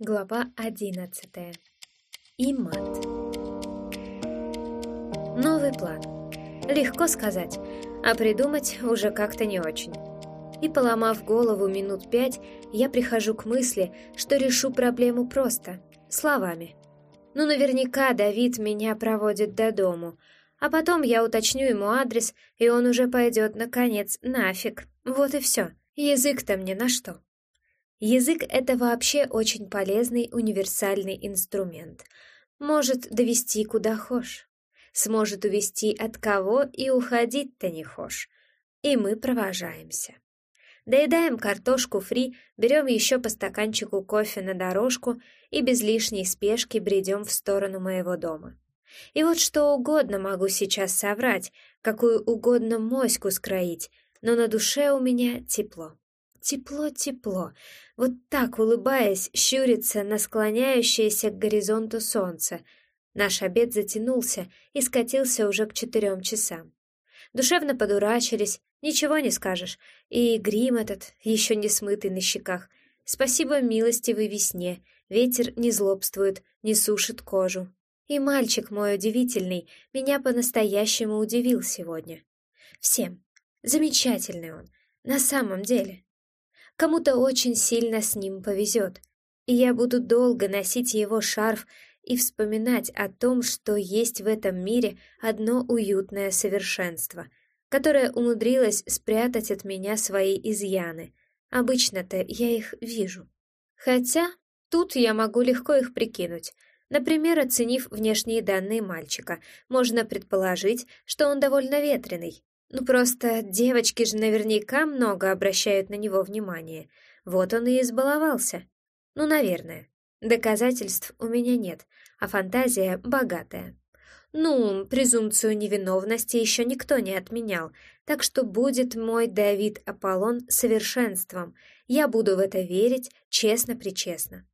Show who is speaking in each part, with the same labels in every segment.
Speaker 1: Глава одиннадцатая. И мат. Новый план. Легко сказать, а придумать уже как-то не очень. И поломав голову минут пять, я прихожу к мысли, что решу проблему просто, словами. Ну, наверняка Давид меня проводит до дому, а потом я уточню ему адрес, и он уже пойдет, наконец, нафиг. Вот и все. Язык-то мне на что? Язык — это вообще очень полезный универсальный инструмент. Может довести куда хошь. Сможет увести от кого и уходить-то не хошь. И мы провожаемся. Доедаем картошку фри, берем еще по стаканчику кофе на дорожку и без лишней спешки бредем в сторону моего дома. И вот что угодно могу сейчас соврать, какую угодно моську скроить, но на душе у меня тепло. Тепло-тепло, вот так, улыбаясь, щурится на склоняющееся к горизонту солнце. Наш обед затянулся и скатился уже к четырем часам. Душевно подурачились, ничего не скажешь, и грим этот, еще не смытый на щеках. Спасибо милостивой весне, ветер не злобствует, не сушит кожу. И мальчик мой удивительный меня по-настоящему удивил сегодня. Всем. Замечательный он, на самом деле. Кому-то очень сильно с ним повезет, и я буду долго носить его шарф и вспоминать о том, что есть в этом мире одно уютное совершенство, которое умудрилось спрятать от меня свои изъяны. Обычно-то я их вижу. Хотя тут я могу легко их прикинуть. Например, оценив внешние данные мальчика, можно предположить, что он довольно ветреный, ну просто девочки же наверняка много обращают на него внимание. Вот он и избаловался. Ну, наверное. Доказательств у меня нет, а фантазия богатая. Ну, презумпцию невиновности еще никто не отменял, так что будет мой Давид Аполлон совершенством. Я буду в это верить честно-причестно.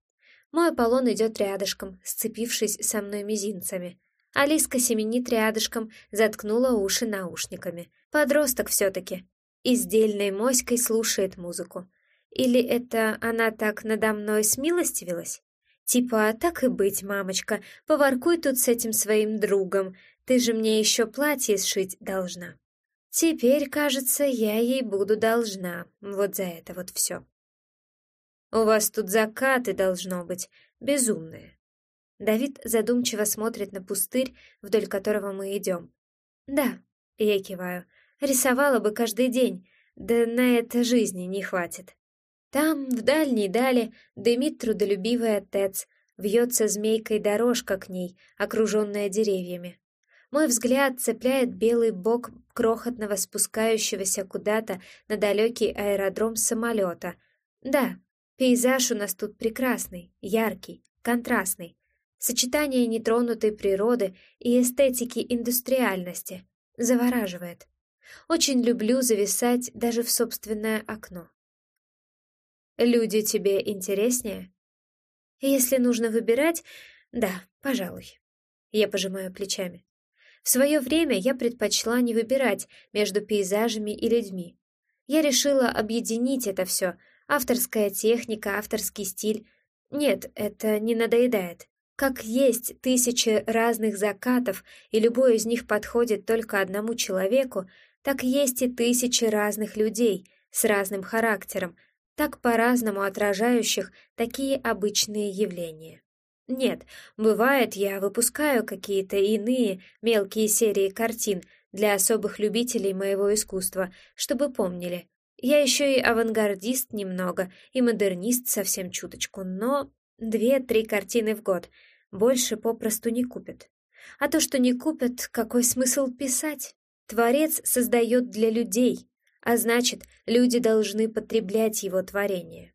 Speaker 1: Мой Аполлон идет рядышком, сцепившись со мной мизинцами. Алиска семенит рядышком, заткнула уши наушниками. Подросток все-таки. Издельной моськой слушает музыку. Или это она так надо мной смилостивилась? Типа, так и быть, мамочка, поваркуй тут с этим своим другом, ты же мне еще платье сшить должна. Теперь, кажется, я ей буду должна, вот за это вот все. У вас тут закаты должно быть, безумные. Давид задумчиво смотрит на пустырь, вдоль которого мы идем. «Да», — я киваю, — «рисовала бы каждый день, да на это жизни не хватит». Там, в дальней дали, дымит трудолюбивый отец, вьется змейкой дорожка к ней, окруженная деревьями. Мой взгляд цепляет белый бок крохотного спускающегося куда-то на далекий аэродром самолета. Да, пейзаж у нас тут прекрасный, яркий, контрастный. Сочетание нетронутой природы и эстетики индустриальности завораживает. Очень люблю зависать даже в собственное окно. Люди тебе интереснее? Если нужно выбирать, да, пожалуй. Я пожимаю плечами. В свое время я предпочла не выбирать между пейзажами и людьми. Я решила объединить это все. Авторская техника, авторский стиль. Нет, это не надоедает. Как есть тысячи разных закатов, и любой из них подходит только одному человеку, так есть и тысячи разных людей с разным характером, так по-разному отражающих такие обычные явления. Нет, бывает, я выпускаю какие-то иные мелкие серии картин для особых любителей моего искусства, чтобы помнили. Я еще и авангардист немного, и модернист совсем чуточку, но Две-три картины в год. Больше попросту не купят. А то, что не купят, какой смысл писать? Творец создает для людей, а значит, люди должны потреблять его творение.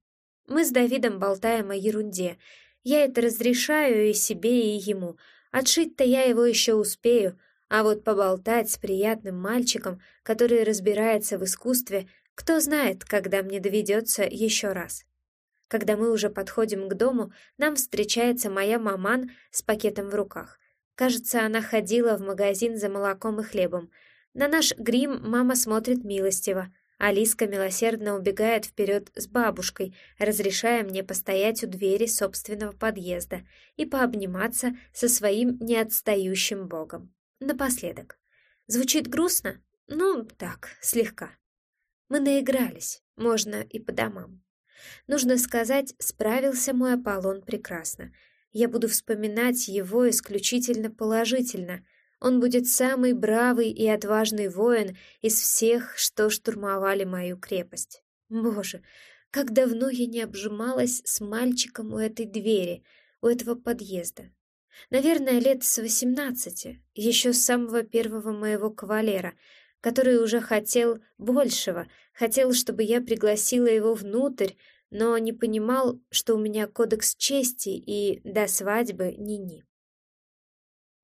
Speaker 1: Мы с Давидом болтаем о ерунде. Я это разрешаю и себе, и ему. Отшить-то я его еще успею, а вот поболтать с приятным мальчиком, который разбирается в искусстве, кто знает, когда мне доведется еще раз. Когда мы уже подходим к дому, нам встречается моя маман с пакетом в руках. Кажется, она ходила в магазин за молоком и хлебом. На наш грим мама смотрит милостиво, Алиска милосердно убегает вперед с бабушкой, разрешая мне постоять у двери собственного подъезда и пообниматься со своим неотстающим богом. Напоследок. Звучит грустно? Ну, так, слегка. Мы наигрались, можно и по домам. Нужно сказать, справился мой Аполлон прекрасно. Я буду вспоминать его исключительно положительно — он будет самый бравый и отважный воин из всех, что штурмовали мою крепость. Боже, как давно я не обжималась с мальчиком у этой двери, у этого подъезда. Наверное, лет с восемнадцати, еще с самого первого моего кавалера, который уже хотел большего, хотел, чтобы я пригласила его внутрь, но не понимал, что у меня кодекс чести и до свадьбы ни-ни.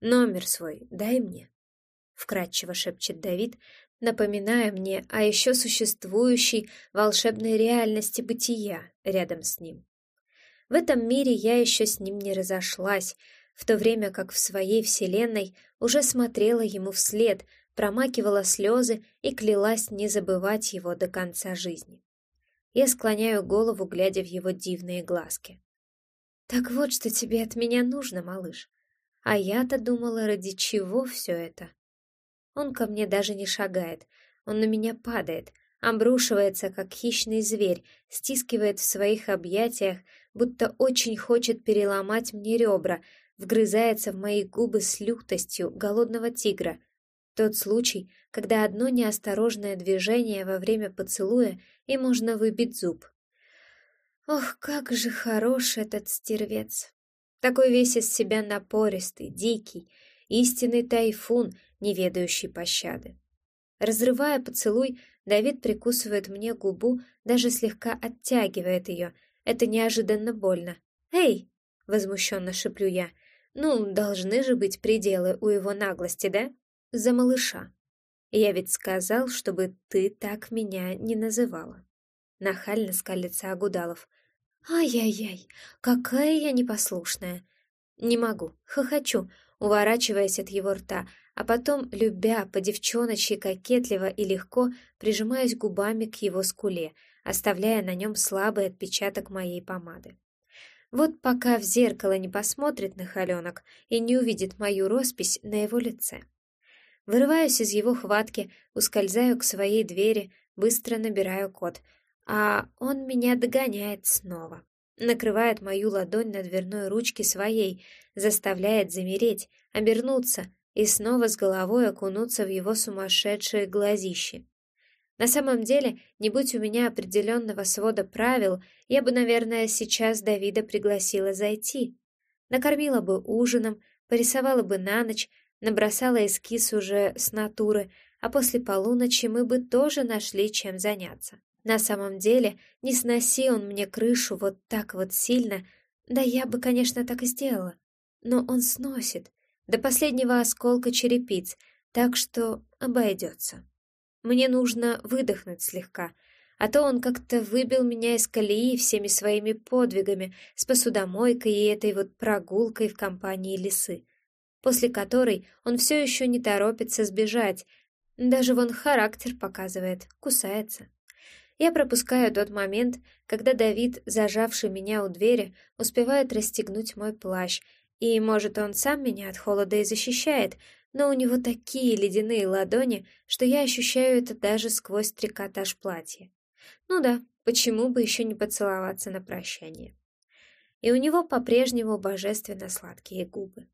Speaker 1: «Номер свой дай мне», — вкратчиво шепчет Давид, напоминая мне о еще существующей волшебной реальности бытия рядом с ним. В этом мире я еще с ним не разошлась, в то время как в своей вселенной уже смотрела ему вслед, промакивала слезы и клялась не забывать его до конца жизни. Я склоняю голову, глядя в его дивные глазки. «Так вот, что тебе от меня нужно, малыш. А я-то думала, ради чего все это. Он ко мне даже не шагает, он на меня падает, обрушивается, как хищный зверь, стискивает в своих объятиях, будто очень хочет переломать мне ребра, вгрызается в мои губы с лютостью голодного тигра. Тот случай, когда одно неосторожное движение во время поцелуя, и можно выбить зуб. Ох, как же хорош этот стервец! Такой весь из себя напористый, дикий, истинный тайфун, не ведающий пощады. Разрывая поцелуй, Давид прикусывает мне губу, даже слегка оттягивает ее. Это неожиданно больно. «Эй!» — возмущенно шеплю я. «Ну, должны же быть пределы у его наглости, да? За малыша. Я ведь сказал, чтобы ты так меня не называла». Нахально скалится Агудалов. Ай-яй-яй, какая я непослушная. Не могу, хохочу, уворачиваясь от его рта, а потом, любя по девчоночьи кокетливо и легко, прижимаюсь губами к его скуле, оставляя на нем слабый отпечаток моей помады. Вот пока в зеркало не посмотрит на холенок и не увидит мою роспись на его лице. Вырываюсь из его хватки, ускользаю к своей двери, быстро набираю код — а он меня догоняет снова. Накрывает мою ладонь на дверной ручке своей, заставляет замереть, обернуться и снова с головой окунуться в его сумасшедшие глазищи. На самом деле, не будь у меня определенного свода правил, я бы, наверное, сейчас Давида пригласила зайти. Накормила бы ужином, порисовала бы на ночь, набросала эскиз уже с натуры, а после полуночи мы бы тоже нашли чем заняться. На самом деле, не сноси он мне крышу вот так вот сильно, да я бы, конечно, так и сделала. Но он сносит, до последнего осколка черепиц, так что обойдется. Мне нужно выдохнуть слегка, а то он как-то выбил меня из колеи всеми своими подвигами с посудомойкой и этой вот прогулкой в компании лисы, после которой он все еще не торопится сбежать, даже вон характер показывает, кусается. Я пропускаю тот момент, когда Давид, зажавший меня у двери, успевает расстегнуть мой плащ, и, может, он сам меня от холода и защищает, но у него такие ледяные ладони, что я ощущаю это даже сквозь трикотаж платья. Ну да, почему бы еще не поцеловаться на прощание? И у него по-прежнему божественно сладкие губы.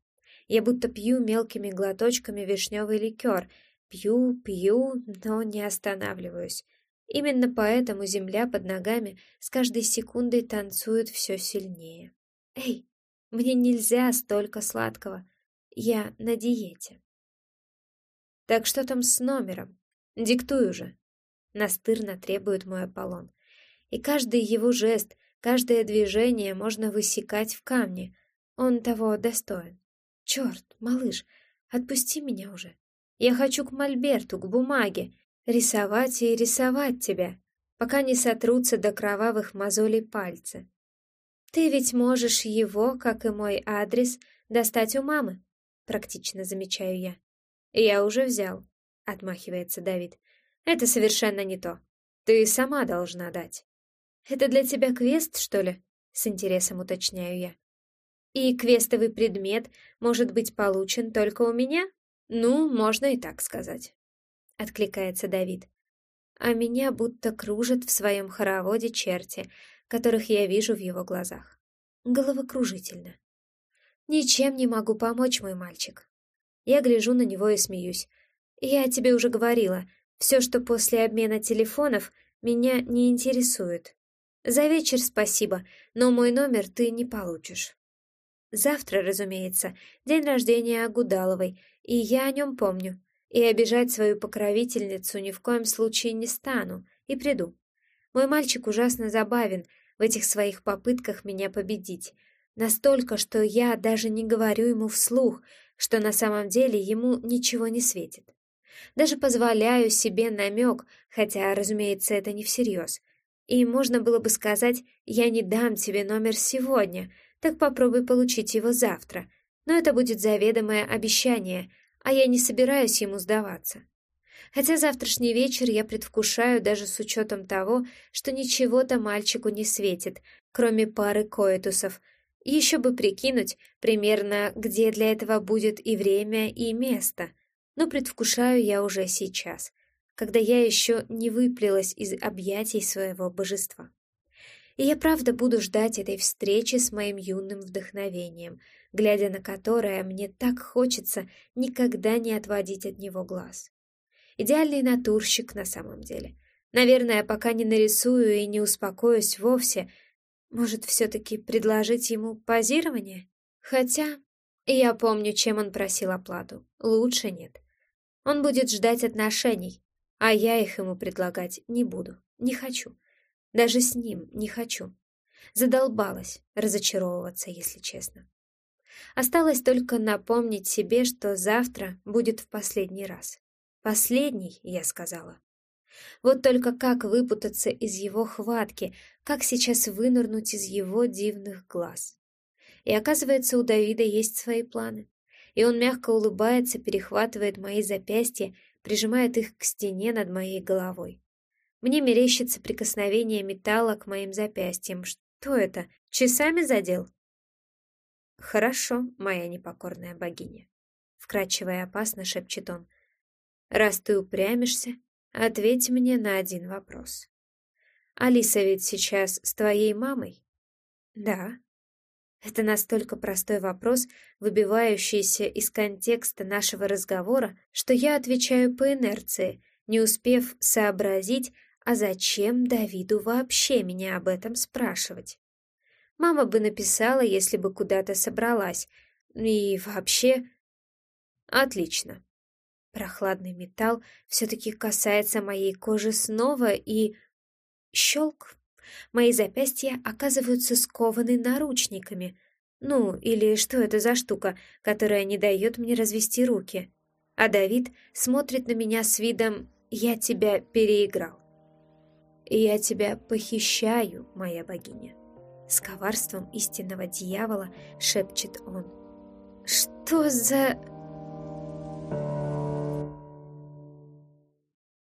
Speaker 1: Я будто пью мелкими глоточками вишневый ликер, пью, пью, но не останавливаюсь. Именно поэтому земля под ногами с каждой секундой танцует все сильнее. Эй, мне нельзя столько сладкого. Я на диете. Так что там с номером? Диктуй уже. Настырно требует мой Аполлон. И каждый его жест, каждое движение можно высекать в камне. Он того достоин. Черт, малыш, отпусти меня уже. Я хочу к мольберту, к бумаге, рисовать и рисовать тебя, пока не сотрутся до кровавых мозолей пальцы. Ты ведь можешь его, как и мой адрес, достать у мамы, практично замечаю я. Я уже взял, отмахивается Давид. Это совершенно не то. Ты сама должна дать. Это для тебя квест, что ли? С интересом уточняю я. И квестовый предмет может быть получен только у меня? Ну, можно и так сказать. Откликается Давид. А меня будто кружат в своем хороводе черти, которых я вижу в его глазах. Головокружительно. Ничем не могу помочь, мой мальчик. Я гляжу на него и смеюсь. Я тебе уже говорила, все, что после обмена телефонов, меня не интересует. За вечер спасибо, но мой номер ты не получишь. Завтра, разумеется, день рождения Агудаловой, и я о нем помню. И обижать свою покровительницу ни в коем случае не стану, и приду. Мой мальчик ужасно забавен в этих своих попытках меня победить. Настолько, что я даже не говорю ему вслух, что на самом деле ему ничего не светит. Даже позволяю себе намек, хотя, разумеется, это не всерьез. И можно было бы сказать, я не дам тебе номер сегодня, так попробуй получить его завтра. Но это будет заведомое обещание, а я не собираюсь ему сдаваться. Хотя завтрашний вечер я предвкушаю даже с учетом того, что ничего-то мальчику не светит, кроме пары коэтусов. Еще бы прикинуть примерно, где для этого будет и время, и место. Но предвкушаю я уже сейчас, когда я еще не выплелась из объятий своего божества. И я правда буду ждать этой встречи с моим юным вдохновением, глядя на которое мне так хочется никогда не отводить от него глаз. Идеальный натурщик на самом деле. Наверное, пока не нарисую и не успокоюсь вовсе, может, все-таки предложить ему позирование? Хотя, я помню, чем он просил оплату. Лучше нет. Он будет ждать отношений, а я их ему предлагать не буду, не хочу. Даже с ним не хочу. Задолбалась разочаровываться, если честно. Осталось только напомнить себе, что завтра будет в последний раз. Последний, я сказала. Вот только как выпутаться из его хватки, как сейчас вынырнуть из его дивных глаз. И оказывается, у Давида есть свои планы. И он мягко улыбается, перехватывает мои запястья, прижимает их к стене над моей головой. Мне мерещится прикосновение металла к моим запястьям. Что это? Часами задел? Хорошо, моя непокорная богиня. Вкрадчиво и опасно шепчет он. Раз ты упрямишься, ответь мне на один вопрос. Алиса ведь сейчас с твоей мамой? Да. Это настолько простой вопрос, выбивающийся из контекста нашего разговора, что я отвечаю по инерции, не успев сообразить, а зачем Давиду вообще меня об этом спрашивать. Мама бы написала, если бы куда-то собралась. И вообще... Отлично. Прохладный металл все-таки касается моей кожи снова и... Щелк. Мои запястья оказываются скованы наручниками. Ну, или что это за штука, которая не дает мне развести руки? А Давид смотрит на меня с видом «я тебя переиграл». «Я тебя похищаю, моя богиня», — с коварством истинного дьявола шепчет он. «Что за...»